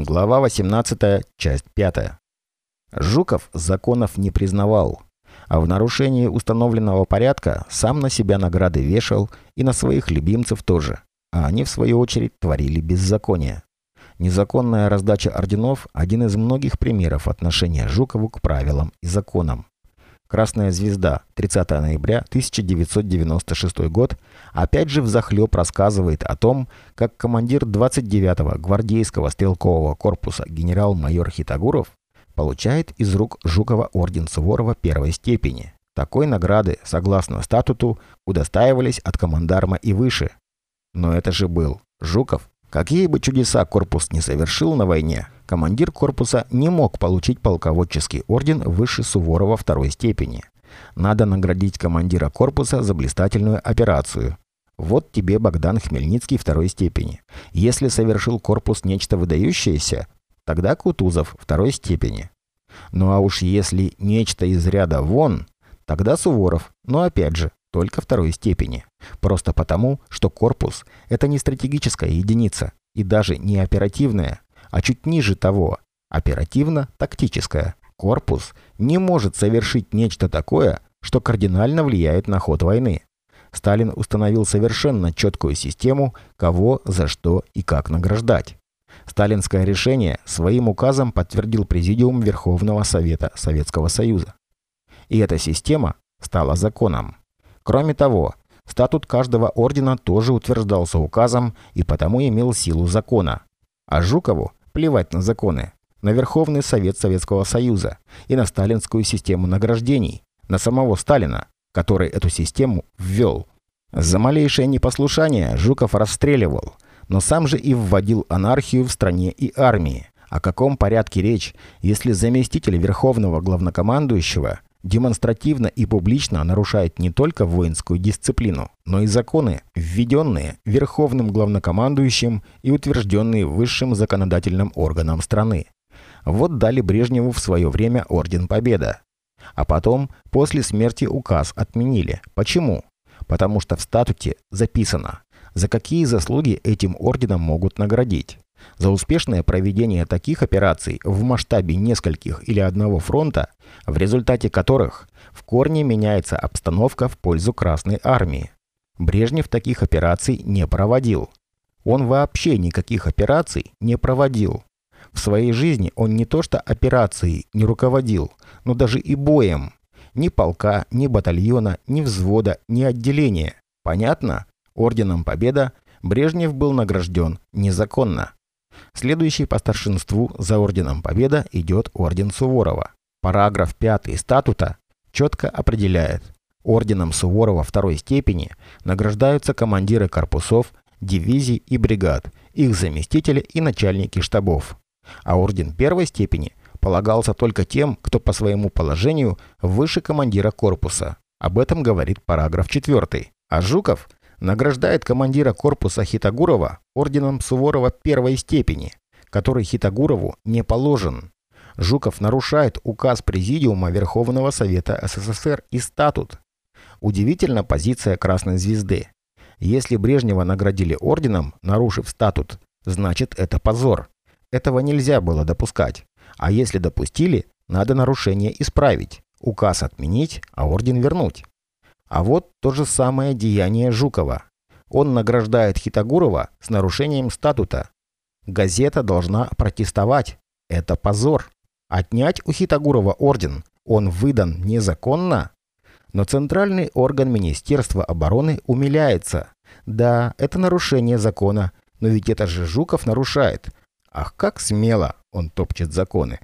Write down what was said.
Глава 18, часть 5. Жуков законов не признавал, а в нарушении установленного порядка сам на себя награды вешал и на своих любимцев тоже, а они, в свою очередь, творили беззаконие. Незаконная раздача орденов – один из многих примеров отношения Жукову к правилам и законам. «Красная звезда», 30 ноября 1996 год, опять же взахлеб рассказывает о том, как командир 29-го гвардейского стрелкового корпуса генерал-майор Хитагуров получает из рук Жукова орден Суворова первой степени. Такой награды, согласно статуту, удостаивались от командарма и выше. Но это же был Жуков. Какие бы чудеса корпус не совершил на войне, командир корпуса не мог получить полководческий орден выше Суворова второй степени. Надо наградить командира корпуса за блистательную операцию. Вот тебе Богдан Хмельницкий второй степени. Если совершил корпус нечто выдающееся, тогда Кутузов второй степени. Ну а уж если нечто из ряда вон, тогда Суворов, но опять же, только второй степени. Просто потому, что корпус – это не стратегическая единица и даже не оперативная, а чуть ниже того – оперативно-тактическая. Корпус не может совершить нечто такое, что кардинально влияет на ход войны. Сталин установил совершенно четкую систему, кого, за что и как награждать. Сталинское решение своим указом подтвердил Президиум Верховного Совета Советского Союза. И эта система стала законом. Кроме того, статут каждого ордена тоже утверждался указом и потому имел силу закона. А Жукову плевать на законы, на Верховный Совет Советского Союза и на сталинскую систему награждений, на самого Сталина, который эту систему ввел. За малейшее непослушание Жуков расстреливал, но сам же и вводил анархию в стране и армии. О каком порядке речь, если заместитель Верховного Главнокомандующего демонстративно и публично нарушает не только воинскую дисциплину, но и законы, введенные Верховным Главнокомандующим и утвержденные высшим законодательным органом страны. Вот дали Брежневу в свое время Орден Победа. А потом, после смерти указ отменили. Почему? Потому что в статуте записано, за какие заслуги этим орденом могут наградить. За успешное проведение таких операций в масштабе нескольких или одного фронта, в результате которых в корне меняется обстановка в пользу Красной Армии. Брежнев таких операций не проводил. Он вообще никаких операций не проводил. В своей жизни он не то что операцией не руководил, но даже и боем. Ни полка, ни батальона, ни взвода, ни отделения. Понятно? Орденом Победа Брежнев был награжден незаконно. Следующий по старшинству за Орденом Победа идет Орден Суворова. Параграф 5 статута четко определяет, Орденом Суворова второй степени награждаются командиры корпусов, дивизий и бригад, их заместители и начальники штабов а орден первой степени полагался только тем, кто по своему положению выше командира корпуса. Об этом говорит параграф 4. А Жуков награждает командира корпуса Хитагурова орденом Суворова первой степени, который Хитагурову не положен. Жуков нарушает указ Президиума Верховного Совета СССР и статут. Удивительна позиция Красной Звезды. Если Брежнева наградили орденом, нарушив статут, значит это позор. Этого нельзя было допускать. А если допустили, надо нарушение исправить, указ отменить, а орден вернуть. А вот то же самое деяние Жукова. Он награждает Хитагурова с нарушением статута. Газета должна протестовать. Это позор. Отнять у Хитагурова орден. Он выдан незаконно. Но центральный орган Министерства обороны умиляется. Да, это нарушение закона, но ведь это же Жуков нарушает. Ах, как смело он топчет законы.